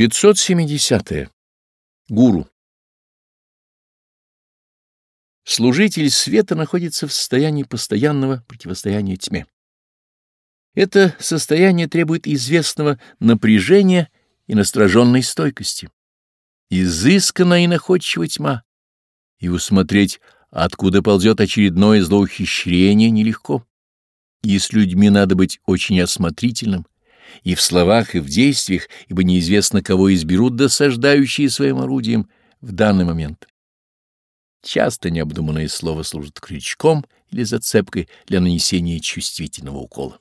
570. -е. Гуру. Служитель света находится в состоянии постоянного противостояния тьме. Это состояние требует известного напряжения и настороженной стойкости. Изысканна и находчива тьма, и усмотреть, откуда ползет очередное злоухищрение, нелегко. И с людьми надо быть очень осмотрительным, и в словах, и в действиях, ибо неизвестно, кого изберут досаждающие своим орудием в данный момент. Часто необдуманное слово служит крючком или зацепкой для нанесения чувствительного укола.